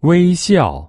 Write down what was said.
微笑。